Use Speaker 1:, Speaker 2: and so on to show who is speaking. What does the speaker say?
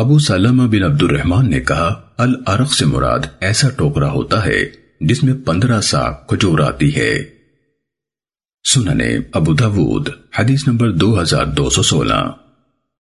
Speaker 1: ابو سلمہ بن عبد الرحمن نے کہا، العرق سے مراد ایسا ٹوکرا ہوتا ہے جس میں پندرہ سا کھجور آتی ہے۔ سننے ابو داود، حدیث نمبر دو ہزار دو سو سولہ۔